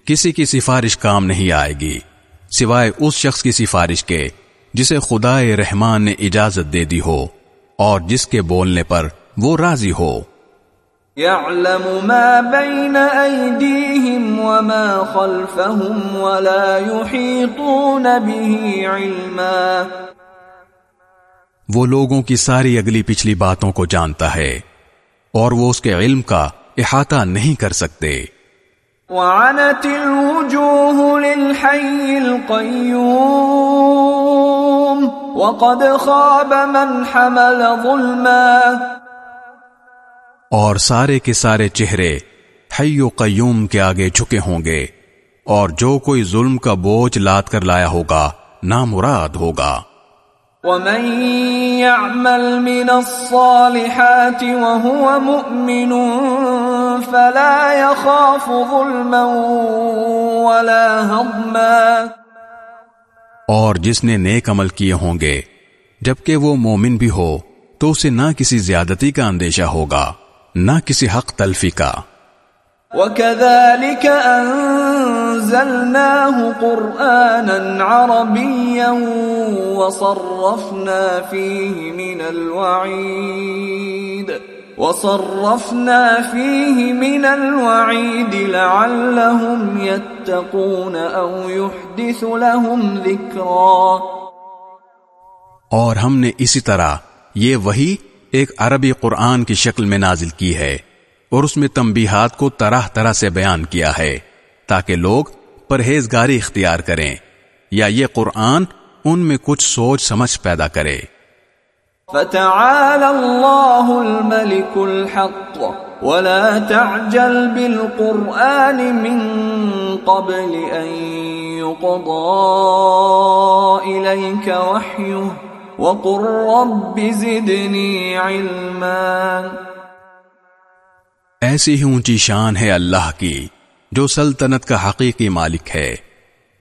کسی کی سفارش کام نہیں آئے گی سوائے اس شخص کی سفارش کے جسے خدا رحمان نے اجازت دے دی ہو۔ اور جس کے بولنے پر وہ راضی ہو۔ يعلم ما بين أيديهم وما خلفهم ولا يحيطون به علما۔ وہ لوگوں کی ساری اگلی پچھلی باتوں کو جانتا ہے اور وہ اس کے علم کا احاطہ نہیں کر سکتے۔ وعنت الوجوه للحي القيوم وقد خاب من حمل ظلما. اور سارے کے سارے چہرے حی و قیوم کے آگے جھکے ہوں گے، اور جو کوئی ظلم کا بوجھ لاد کر لایا ہوگا، نامراد ہوگا۔ ومن يعمل من الصالحات وهو مؤمن فلا يخاف ظلما ولا هضما اور جس نے نیک عمل کیے ہوں گے، جبکہ وہ مومن بھی ہو، تو اسے نہ کسی زیادتی کا اندیشہ ہوگا، نہ کسی حق تلفی کا۔ وَكَذَلِكَ أَنزَلْنَاهُ قُرْآنًا عَرَبِيًّا وَصَرَّفْنَا فِيهِ مِنَ الْوَعِيدِ وَصَرَّفْنَا فِيهِ مِنَ الْوَعِيدِ لَعَلَّهُمْ يَتَّقُونَ أَوْ يُحْدِثُ لَهُمْ ذِكْرًا اور ہم نے اسی طرح یہ وہی ایک عربی قرآن کی شکل میں نازل کی ہے۔ اور اس میں تنبیہات کو طرح طرح سے بیان کیا ہے، تاکہ لوگ پرہیزگاری اختیار کریں یا یہ قرآن ان میں کچھ سوچ سمجھ پیدا کرے۔ فتعالى الله الملك الحق ولا تعجل بالقرآن من قبل أن يقضى إليك وحيه وقل رب زدني علما۔ ایسی ہی اونچی شان ہے اللہ کی جو سلطنت کا حقیقی مالک ہے۔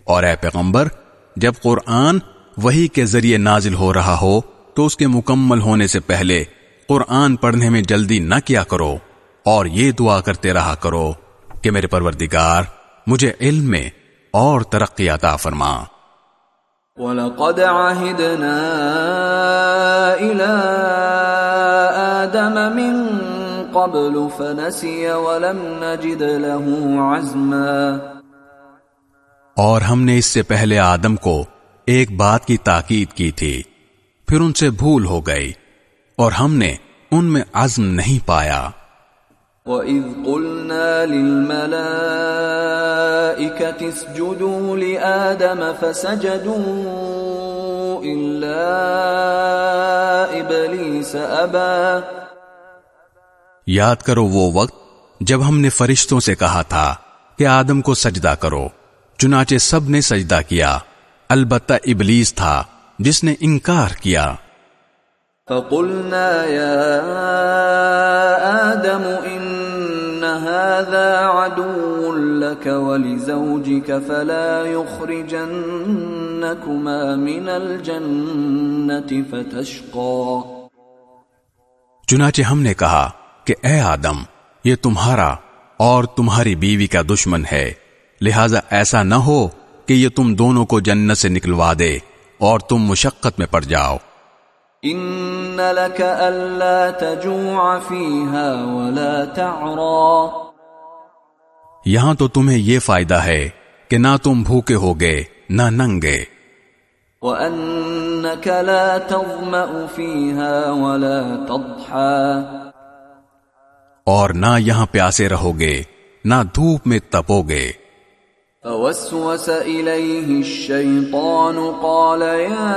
اور اے پیغمبر، جب قرآن وہی کے ذریعے نازل ہو رہا ہو، تو اس کے مکمل ہونے سے پہلے قرآن پڑھنے میں جلدی نہ کیا کرو، اور یہ دعا کرتے رہا کرو کہ میرے پروردگار، مجھے علم میں اور ترقی عطا فرما۔ وَلَقَدْ عَهِدْنَا إِلَىٰ آدَمَ مِن قَبْلُ فَنَسِيَ وَلَمْ نَجِدْ لَهُ عَزْمًا۔ اور ہم نے اس سے پہلے آدم کو ایک بات کی تاکید کی تھی پھر ان سے بھول ہو گئی اور ہم نے ان میں عزم نہیں پایا۔ وَإِذْ قُلْنَا لِلْمَلَائِكَةِ اسْجُدُوا لِآدَمَ فَسَجَدُوا إِلَّا إِبْلِيسَ أَبَا یاد کرو وہ وقت جب ہم نے فرشتوں سے کہا تھا کہ آدم کو سجدہ کرو چنانچہ سب نے سجدہ کیا۔ البتہ ابلیس تھا جس نے انکار کیا۔ فقلنا يا آدم إن هذا عدو لك ولزوجك فلا يخرجنكما من الجنة فتشقى۔ چنانچہ ہم نے کہا کہ اے آدم یہ تمہارا اور تمہاری بیوی کا دشمن ہے لہذا ایسا نہ ہو کہ یہ تم دونوں کو جنت سے نکلوا دے اور تم مشقت میں پڑ جاؤ۔ ان لك الا تجوع فيها ولا تعرى یہاں تو تمہیں یہ فائدہ ہے کہ نہ تم بھوکے ہوگے نہ ننگے۔ وانك لا تظمأ فيها ولا تضحى اور نہ یہاں پیاسے رہو گے نہ دھوپ میں تپو گے فوسوس إليه الشيطان قال يا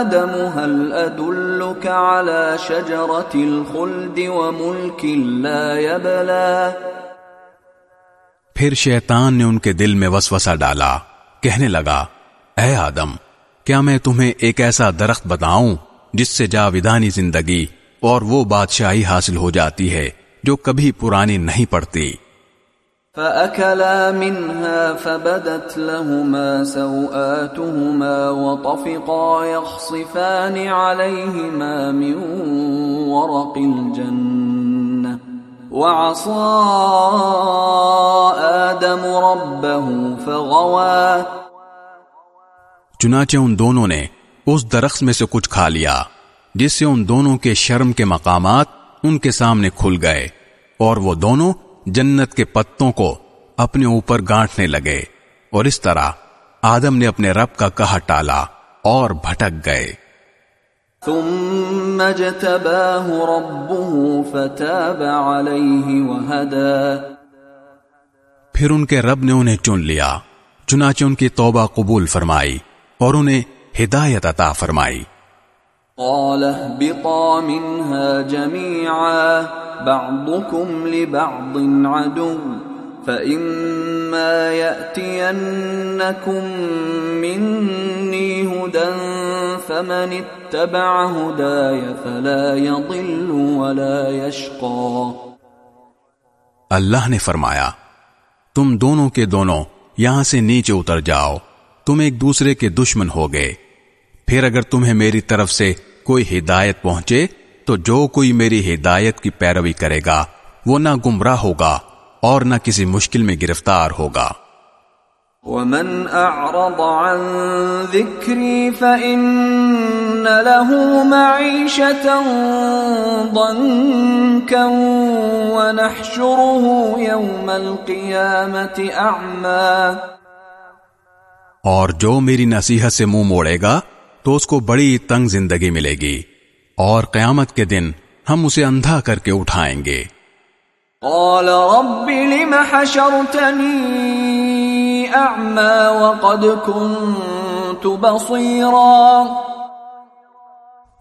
آدم هل أدلك على شجرة الخلد وملك لا يبلى؟ پھر شیطان نے ان کے دل میں وسوسہ ڈالا کہنے لگا اے آدم کیا میں تمہیں ایک ایسا درخت بتاؤں جس سے جاویدانی زندگی اور وہ بادشاہی حاصل ہو جاتی ہے جو کبھی پرانی نہیں پڑتی فأكلا منها فبدت لهما سوآتهما وطفقا يخصفان عليهما من ورق الجنة وعصى آدم ربه فغوى چنانچہ ان دونوں نے اس درخت میں سے کچھ کھا لیا۔ جس سے ان دونوں کے شرم کے مقامات ان کے سامنے کھل گئے اور وہ دونوں جنت کے پتوں کو اپنے اوپر گانٹنے لگے اور اس طرح آدم نے اپنے رب کا کہا ٹالا اور بھٹک گئے۔ ثم ربه فتاب پھر ان کے رب نے انہیں چن لیا چنانچہ ان کی توبہ قبول فرمائی اور انہیں ہدایت عطا فرمائی۔ قال اهبطا منها جميعا بعضكم لبعض عدو فإما يأتينكم مني هدى فمن اتبع هداي فلا يضل ولا يشقى. اللہ نے فرمایا، تم دونوں کے دونوں یہاں سے نیچے اتر جاؤ، تم ایک دوسرے کے دشمن ہو گئے پھر اگر تمہیں میری طرف سے کوئی ہدایت پہنچے تو جو کوئی میری ہدایت کی پیروی کرے گا وہ نہ گمراہ ہوگا اور نہ کسی مشکل میں گرفتار ہوگا۔ ومن اعرض عن ذکری فإن له معیشتا ضنکا ونحشره يوم القیامت اعما اور جو میری نصیحت سے منہ موڑے گا تو اس کو بڑی تنگ زندگی ملے گی اور قیامت کے دن ہم اسے اندھا کر کے اٹھائیں گے۔ قال رب لم حشرتنی اعما وقد كنت بصيرا۔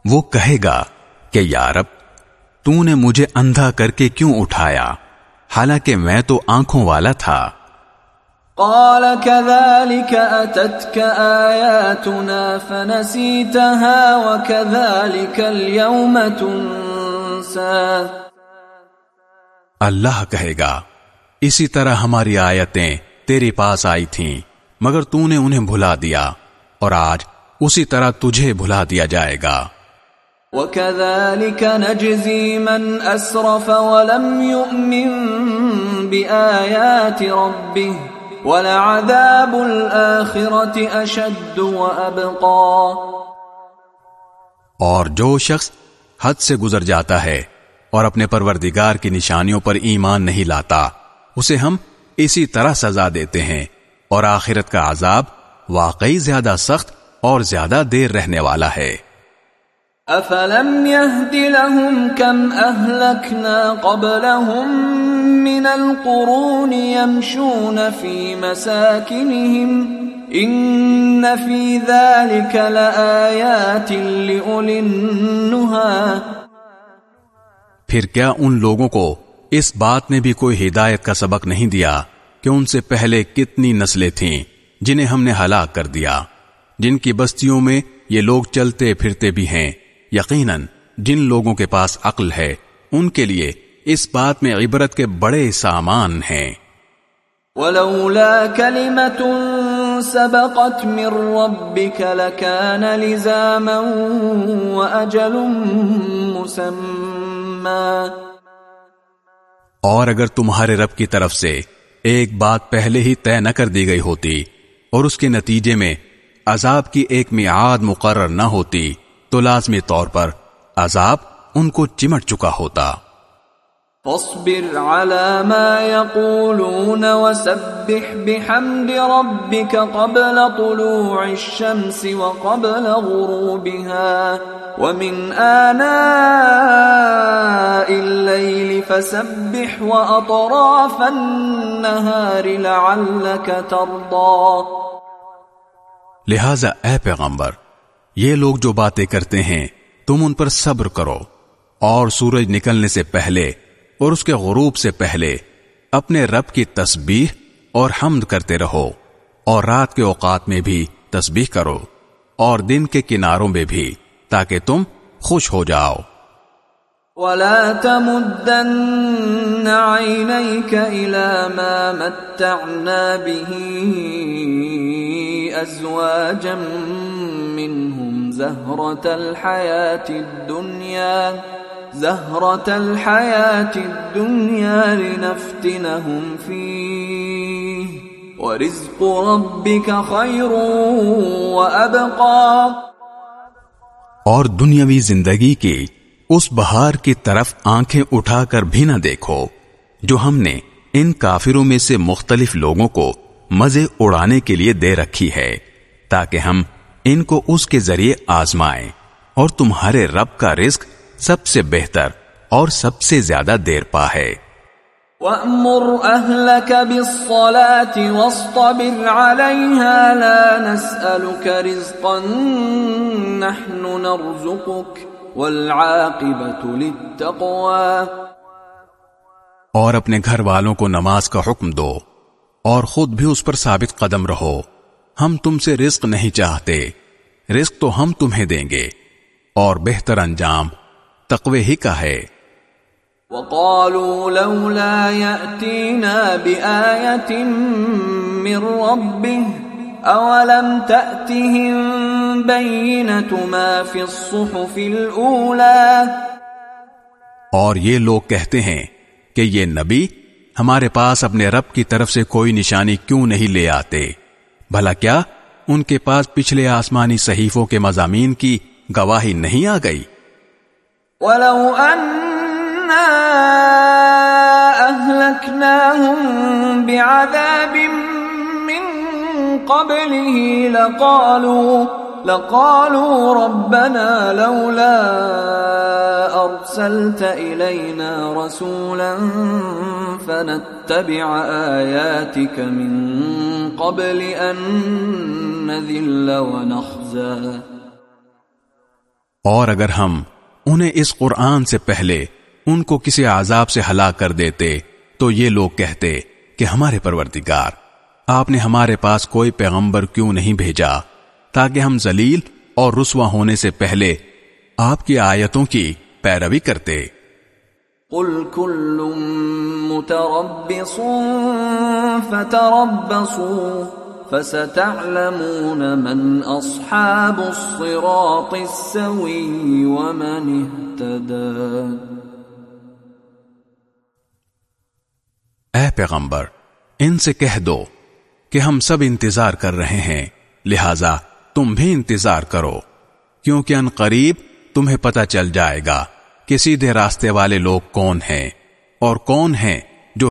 وہ کہے گا کہ یارب تو نے مجھے اندھا کر کے کیوں اٹھایا؟ حالانکہ میں تو آنکھوں والا تھا۔ قال كذلك أتتك آياتنا فنسيتها وكذلك اليوم تنسى. اللہ کہے گا اسی طرح ہماری آیتیں تیرے پاس آئی تھیں مگر تو نے انہیں بھلا دیا اور آج اسی طرح تجھے بھلا دیا جائے گا۔ وَكَذَلِكَ نَجْزِي مَنْ أَسْرَفَ وَلَمْ يُؤْمِن بِآيَاتِ رَبِّهِ۔ وَلَعَذَابُ الْآخِرَةِ أَشَدُّ وَأَبْقَى. اور جو شخص حد سے گزر جاتا ہے اور اپنے پروردگار کی نشانیوں پر ایمان نہیں لاتا، اسے ہم اسی طرح سزا دیتے ہیں اور آخرت کا عذاب واقعی زیادہ سخت اور زیادہ دیر رہنے والا ہے۔ افلم يهد لهم كم اهلكنا قبلهم من القرون يمشون في مساكنهم ان في ذلك لآيات لأولي النهى پھر کیا ان لوگوں کو اس بات نے بھی کوئی ہدایت کا سبق نہیں دیا کہ ان سے پہلے کتنی نسلیں تھیں جنہیں ہم نے ہلاک کر دیا جن کی بستیوں میں یہ لوگ چلتے پھرتے بھی ہیں یقیناً جن لوگوں کے پاس عقل ہے ان کے لیے اس بات میں عبرت کے بڑے سامان ہیں۔ ولولا كلمة سبقت من ربك لكان لزاما وأجل مسمى۔ اور اگر تمہارے رب کی طرف سے ایک بات پہلے ہی طے نہ کر دی گئی ہوتی اور اس کے نتیجے میں عذاب کی ایک میعاد مقرر نہ ہوتی تو لازمی طور پر عذاب ان کو چمٹ چکا ہوتا۔ فاصبر على ما يقولون وسبح بحمد ربك قبل طلوع الشمس وقبل غروبها ومن آناء الليل فسبح وأطراف النهار لعلك ترضى۔ لہذا اے پیغمبر یہ لوگ جو باتیں کرتے ہیں، تم ان پر صبر کرو۔ اور سورج نکلنے سے پہلے اور اس کے غروب سے پہلے اپنے رب کی تسبیح اور حمد کرتے رہو۔ اور رات کے اوقات میں بھی تسبیح کرو۔ اور دن کے کناروں میں بھی، تاکہ تم خوش ہو جاؤ۔ ولا تمدن عينيك إلى ما متعنا به أزواجا منهم زهرة الحياة الدنيا، زهرة الحياة الدنيا لنفتنهم فيه. ورزق ربك خير وأبقى. اور دنیاوی زندگی کی اس بہار کی طرف آنکھیں اٹھا کر بھی نہ دیکھو، جو ہم نے ان کافروں میں سے مختلف لوگوں کو مزے اڑانے کے لیے دے رکھی ہے، تاکہ ہم ان کو اس کے ذریعے آزمائیں اور تمہارے رب کا رزق سب سے بہتر اور سب سے زیادہ دیر پا ہے۔ وَأْمُرْ أَهْلَكَ بِالصَّلَاةِ وَاصْطَبِرْ عَلَيْهَا لَا نَسْأَلُكَ رِزْقًا نَحْنُ نَرْزُقُكَ اور اپنے گھر والوں کو نماز کا حکم دو اور خود بھی اس پر ثابت قدم رہو۔ ہم تم سے رزق نہیں چاہتے۔ رزق تو ہم تمہیں دیں گے۔ اور بہتر انجام تقوی ہی کا ہے۔ وقالوا لولا يأتينا بآية من ربه اولم تأتهم بینة ما في الصحف الاولى اور یہ لوگ کہتے ہیں کہ یہ نبی ہمارے پاس اپنے رب کی طرف سے کوئی نشانی کیوں نہیں لے آتے؟ بھلا کیا ان کے پاس پچھلے آسمانی صحیفوں کے مضامین کی گواہی نہیں آ گئی؟ وَلَوْ أَنَّا أَهْلَكْنَاهُمْ بِعَذَابٍ مِّن قَبْلِهِ لَقَالُوا لقالوا ربنا لولا أرسلت إلينا رسولا فنتبع آياتك من قبل أن نذل ونخزى. اور اگر ہم انہیں اس قرآن سے پہلے ان کو کسی عذاب سے ہلاک کر دیتے، تو یہ لوگ کہتے کہ ہمارے پروردگار، آپ نے ہمارے پاس کوئی پیغمبر کیوں نہیں بھیجا؟ تاکہ ہم ذلیل اور رسوا ہونے سے پہلے آپ کی آیتوں کی پیروی کرتے۔ قل كل متربص فتربصوا فستعلمون من اصحاب الصراط السوي ومن اهتدى۔ اے پیغمبر ان سے کہہ دو کہ ہم سب انتظار کر رہے ہیں لہذا تم بھی انتظار کرو، کیونکہ ان قریب تمہیں پتہ چل جائے گا کہ سیدھے راستے والے لوگ کون ہیں اور کون ہیں